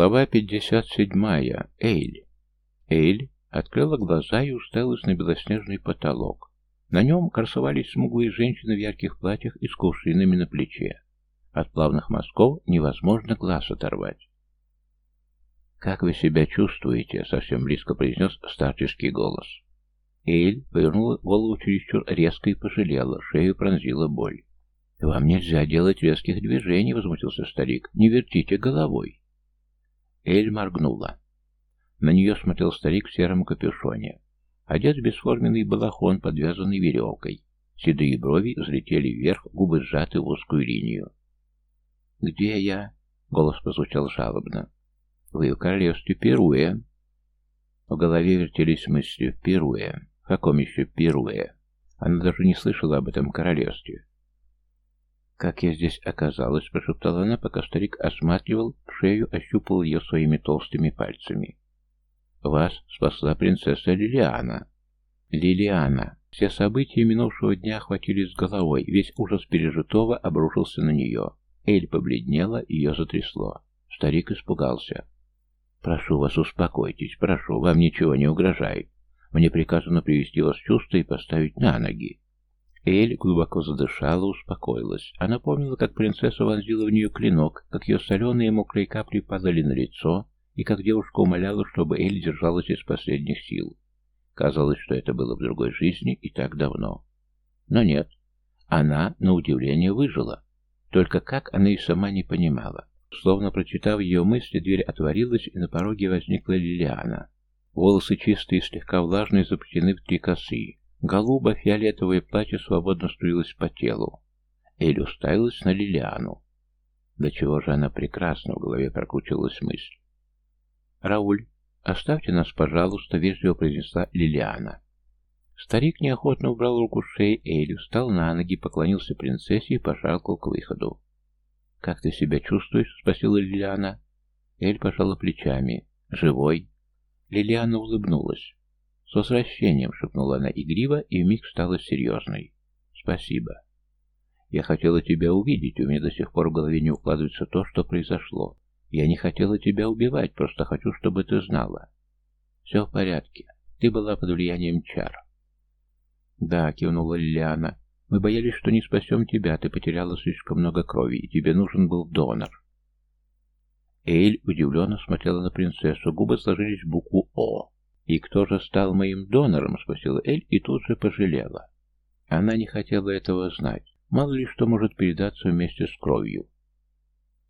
Глава 57. Эйль. Эйль открыла глаза и уставилась на белоснежный потолок. На нем красовались смуглые женщины в ярких платьях и с кувшинами на плече. От плавных мазков невозможно глаз оторвать. «Как вы себя чувствуете?» — совсем близко произнес старческий голос. Эйль повернула голову чересчур резко и пожалела, шею пронзила боль. «Вам нельзя делать резких движений», — возмутился старик. «Не вертите головой». Эль моргнула. На нее смотрел старик в сером капюшоне. Одет в бесформенный балахон, подвязанный веревкой. Седые брови взлетели вверх, губы сжаты в узкую линию. «Где я?» — голос прозвучал жалобно. «Вы в королевстве Перуэ». В голове вертелись мысли «Перуэ». В каком еще Перуэ? Она даже не слышала об этом королевстве. «Как я здесь оказалась?» — прошептала она, пока старик осматривал шею, ощупал ее своими толстыми пальцами. «Вас спасла принцесса Лилиана». «Лилиана». Все события минувшего дня охватили с головой, весь ужас пережитого обрушился на нее. Эль побледнела, ее затрясло. Старик испугался. «Прошу вас, успокойтесь, прошу, вам ничего не угрожает. Мне приказано привести вас в чувство и поставить на ноги. Эль глубоко задышала, успокоилась. Она помнила, как принцесса вонзила в нее клинок, как ее соленые мокрые капли падали на лицо, и как девушка умоляла, чтобы Эль держалась из последних сил. Казалось, что это было в другой жизни и так давно. Но нет. Она, на удивление, выжила. Только как она и сама не понимала. Словно прочитав ее мысли, дверь отворилась, и на пороге возникла Лилиана. Волосы чистые, слегка влажные, заплетены в три косы. Голубо-фиолетовое платье свободно струилось по телу. Эль уставилась на Лилиану. До чего же она прекрасна, в голове прокручивалась мысль. «Рауль, оставьте нас, пожалуйста», — вежливо произнесла Лилиана. Старик неохотно убрал руку с шеи Эль, встал на ноги, поклонился принцессе и пошаркал к выходу. «Как ты себя чувствуешь?» — спросила Лилиана. Эль пожала плечами. «Живой?» Лилиана улыбнулась. «С возвращением!» — шепнула она игриво и вмиг стала серьезной. «Спасибо. Я хотела тебя увидеть, у меня до сих пор в голове не укладывается то, что произошло. Я не хотела тебя убивать, просто хочу, чтобы ты знала. Все в порядке. Ты была под влиянием чар». «Да», — кивнула Лилиана. «Мы боялись, что не спасем тебя, ты потеряла слишком много крови, и тебе нужен был донор». Эйль удивленно смотрела на принцессу, губы сложились в букву «О». «И кто же стал моим донором?» — спросила Эль и тут же пожалела. Она не хотела этого знать. Мало ли что может передаться вместе с кровью.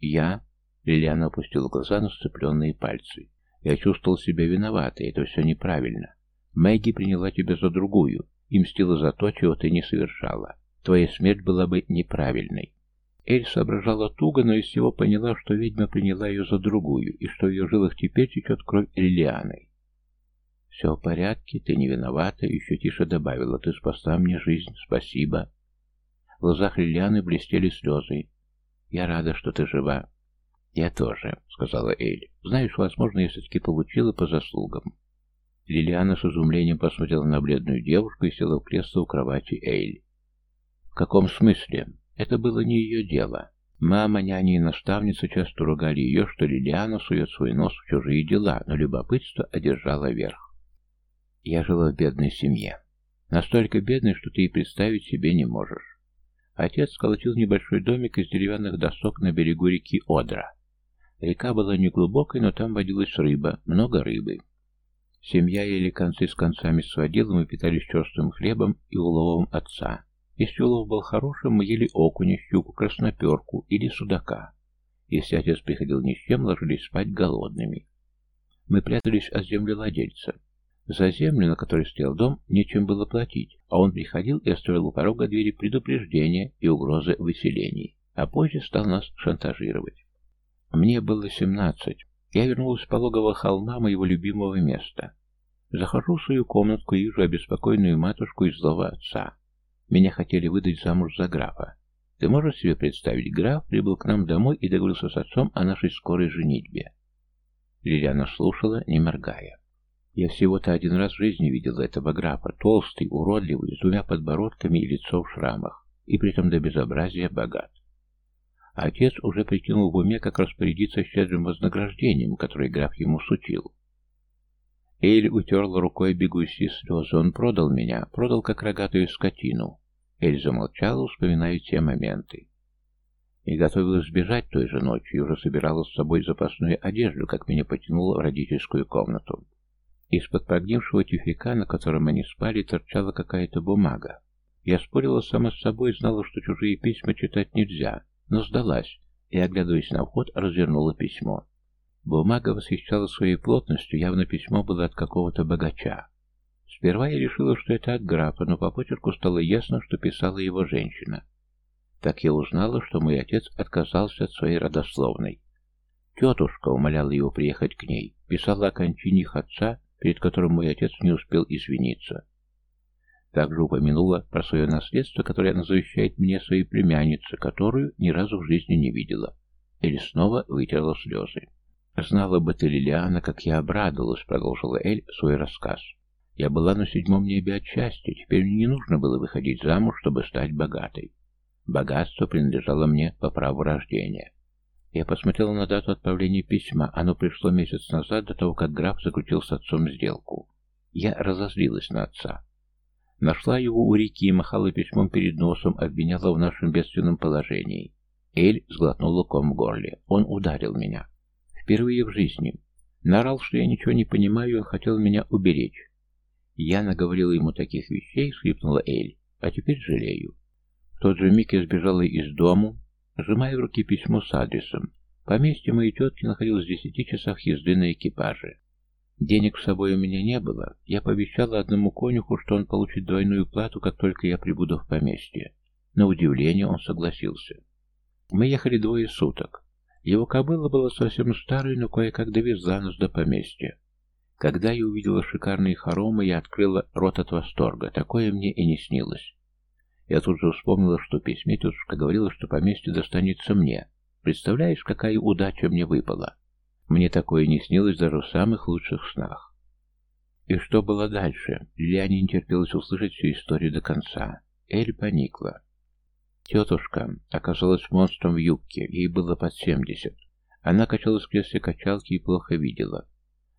«Я...» — Лилиана опустила глаза на сцепленные пальцы. «Я чувствовал себя виноватой, это все неправильно. Мэгги приняла тебя за другую и мстила за то, чего ты не совершала. Твоя смерть была бы неправильной». Эль соображала туго, но из всего поняла, что ведьма приняла ее за другую, и что в ее жилах теперь течет кровь Лилианы. «Все в порядке, ты не виновата», — еще тише добавила. «Ты спасла мне жизнь, спасибо». В глазах Лилианы блестели слезы. «Я рада, что ты жива». «Я тоже», — сказала Эль. «Знаешь, возможно, я все-таки получила по заслугам». Лилиана с изумлением посмотрела на бледную девушку и села в кресло у кровати Эль. «В каком смысле? Это было не ее дело. Мама, няня и наставница часто ругали ее, что Лилиана сует свой нос в чужие дела, но любопытство одержало верх. Я жила в бедной семье. Настолько бедной, что ты и представить себе не можешь. Отец сколотил небольшой домик из деревянных досок на берегу реки Одра. Река была неглубокой, но там водилась рыба, много рыбы. Семья ели концы с концами сводила, мы питались черствым хлебом и уловом отца. Если улов был хорошим, мы ели окуня, щуку, красноперку или судака. Если отец приходил ни с чем, ложились спать голодными. Мы прятались от землевладельца. За землю, на которой стоял дом, нечем было платить, а он приходил и оставил у порога двери предупреждения и угрозы выселений, а позже стал нас шантажировать. Мне было семнадцать. Я вернулась с пологого холма моего любимого места. Захожу в свою комнатку и вижу обеспокоенную матушку и злого отца. Меня хотели выдать замуж за графа. Ты можешь себе представить, граф прибыл к нам домой и договорился с отцом о нашей скорой женитьбе. Лилиана слушала, не моргая. Я всего-то один раз в жизни видел этого графа, толстый, уродливый, с двумя подбородками и лицо в шрамах, и при этом до безобразия богат. Отец уже прикинул в уме, как распорядиться щедрым вознаграждением, которое граф ему сучил. Эйль утерла рукой бегущие слезы. Он продал меня, продал как рогатую скотину. Эль замолчала, вспоминая те моменты. И готовилась сбежать той же ночью, и уже собирала с собой запасную одежду, как меня потянуло в родительскую комнату. Из-под прогнившего тюфяка, на котором они спали, торчала какая-то бумага. Я спорила сама с собой, знала, что чужие письма читать нельзя, но сдалась и, оглядываясь на вход, развернула письмо. Бумага восхищала своей плотностью, явно письмо было от какого-то богача. Сперва я решила, что это от графа, но по почерку стало ясно, что писала его женщина. Так я узнала, что мой отец отказался от своей родословной. Тетушка умоляла его приехать к ней, писала о кончине их отца, перед которым мой отец не успел извиниться. Также упомянула про свое наследство, которое она завещает мне своей племяннице, которую ни разу в жизни не видела. Эль снова вытерла слезы. «Знала бы ты, Лилиана, как я обрадовалась», — продолжила Эль свой рассказ. «Я была на седьмом небе от счастья, теперь мне не нужно было выходить замуж, чтобы стать богатой. Богатство принадлежало мне по праву рождения». Я посмотрела на дату отправления письма. Оно пришло месяц назад, до того, как граф заключил с отцом сделку. Я разозлилась на отца. Нашла его у реки и махала письмом перед носом, обвиняла в нашем бедственном положении. Эль сглотнула ком в горле. Он ударил меня. Впервые в жизни. Нарал, что я ничего не понимаю, он хотел меня уберечь. Я наговорила ему таких вещей, скрипнула Эль, а теперь жалею. В тот же миг я сбежала из дому, сжимая в руки письмо с адресом. Поместье моей тетки находилось в десяти часах езды на экипаже. Денег с собой у меня не было. Я пообещала одному конюху, что он получит двойную плату, как только я прибуду в поместье. На удивление он согласился. Мы ехали двое суток. Его кобыла была совсем старой, но кое-как довезла нас до поместья. Когда я увидела шикарные хоромы, я открыла рот от восторга. Такое мне и не снилось. Я тут же вспомнила, что письме тетушка говорила, что поместье достанется мне. Представляешь, какая удача мне выпала? Мне такое не снилось даже в самых лучших снах. И что было дальше? Лилиане не терпелось услышать всю историю до конца. Эль поникла. Тетушка оказалась монстром в юбке, ей было под семьдесят. Она качалась в кресле качалки и плохо видела.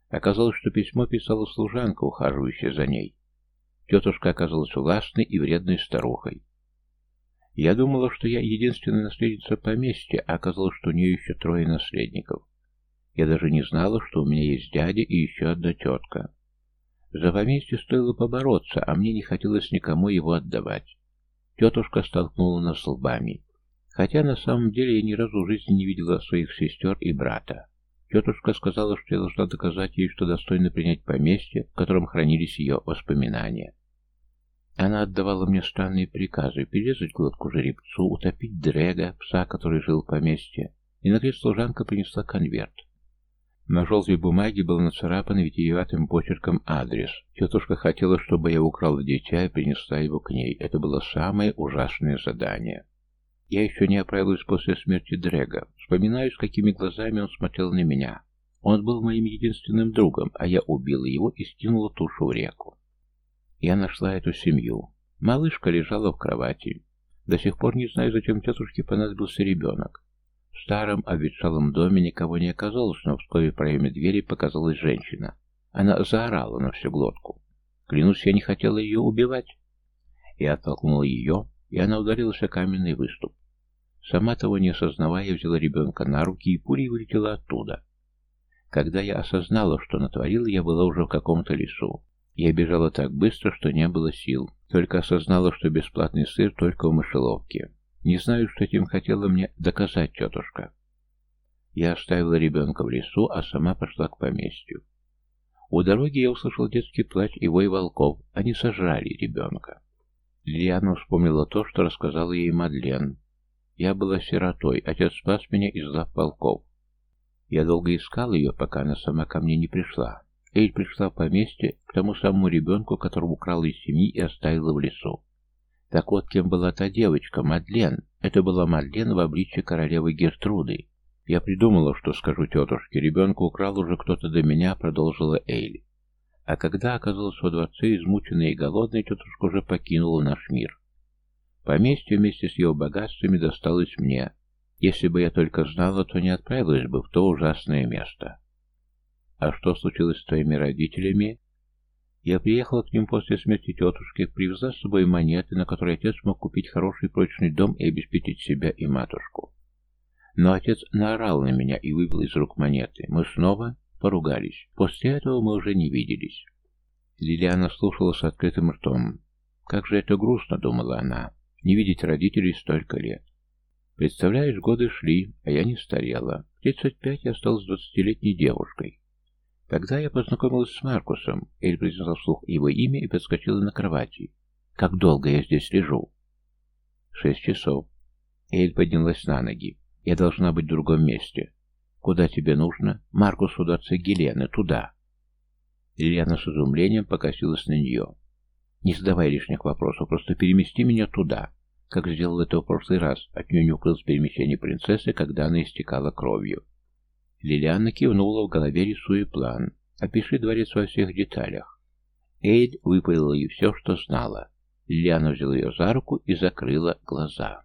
Оказалось, что письмо писала служанка, ухаживающая за ней. Тетушка оказалась властной и вредной старухой. Я думала, что я единственная наследница поместья, а оказалось, что у нее еще трое наследников. Я даже не знала, что у меня есть дядя и еще одна тетка. За поместье стоило побороться, а мне не хотелось никому его отдавать. Тетушка столкнула нас лбами. Хотя на самом деле я ни разу в жизни не видела своих сестер и брата. Тетушка сказала, что я должна доказать ей, что достойна принять поместье, в котором хранились ее воспоминания. Она отдавала мне странные приказы перерезать глотку жеребцу, утопить дрега, пса, который жил в поместье, и, наконец, служанка принесла конверт. На желтой бумаге был нацарапан витиеватым почерком адрес. Тетушка хотела, чтобы я украла дитя и принесла его к ней. Это было самое ужасное задание. Я еще не оправилась после смерти Дрэга. Вспоминаю, с какими глазами он смотрел на меня. Он был моим единственным другом, а я убила его и скинула тушу в реку. Я нашла эту семью. Малышка лежала в кровати. До сих пор не знаю, зачем тетушке понадобился ребенок. В старом обветшалом доме никого не оказалось, но вскоре в проеме двери показалась женщина. Она заорала на всю глотку. Клянусь, я не хотела ее убивать. Я оттолкнула ее, и она ударилась о каменный выступ. Сама того не осознавая, взяла ребенка на руки и пулей вылетела оттуда. Когда я осознала, что натворила, я была уже в каком-то лесу. Я бежала так быстро, что не было сил. Только осознала, что бесплатный сыр только в мышеловке. Не знаю, что этим хотела мне доказать тетушка. Я оставила ребенка в лесу, а сама пошла к поместью. У дороги я услышал детский плач и вой волков. Они сожрали ребенка. Лилиана вспомнила то, что рассказала ей Мадлен. Я была сиротой, отец спас меня из лап волков. Я долго искал ее, пока она сама ко мне не пришла. Эль пришла в поместье к тому самому ребенку, которого украла из семьи и оставила в лесу. Так вот, кем была та девочка, Мадлен. Это была Мадлен в обличье королевы Гертруды. Я придумала, что скажу тетушке. Ребенка украл уже кто-то до меня, продолжила Эйли. А когда оказалась во дворце, измученная и голодная, тетушка уже покинула наш мир. Поместье вместе с его богатствами досталось мне. Если бы я только знала, то не отправилась бы в то ужасное место. А что случилось с твоими родителями? Я приехала к ним после смерти тетушки, привезла с собой монеты, на которые отец мог купить хороший прочный дом и обеспечить себя и матушку. Но отец наорал на меня и выбил из рук монеты. Мы снова поругались. После этого мы уже не виделись. Лилиана слушала с открытым ртом. «Как же это грустно», — думала она, — «не видеть родителей столько лет». Представляешь, годы шли, а я не старела. В 35 я стала двадцатилетней девушкой. Когда я познакомилась с Маркусом, Эль произнесла вслух его имя и подскочила на кровати. «Как долго я здесь лежу?» «Шесть часов». Эль поднялась на ноги. «Я должна быть в другом месте». «Куда тебе нужно?» «Маркусу до отца Гелены, туда». Лилиана с изумлением покосилась на нее. «Не задавай лишних вопросов, просто перемести меня туда». Как сделал это в прошлый раз, от нее не укрылось перемещение принцессы, когда она истекала кровью. Лилиана кивнула в голове, рисуя план. «Опиши дворец во всех деталях». Эйд выпалила ей все, что знала. Лилиана взяла ее за руку и закрыла глаза.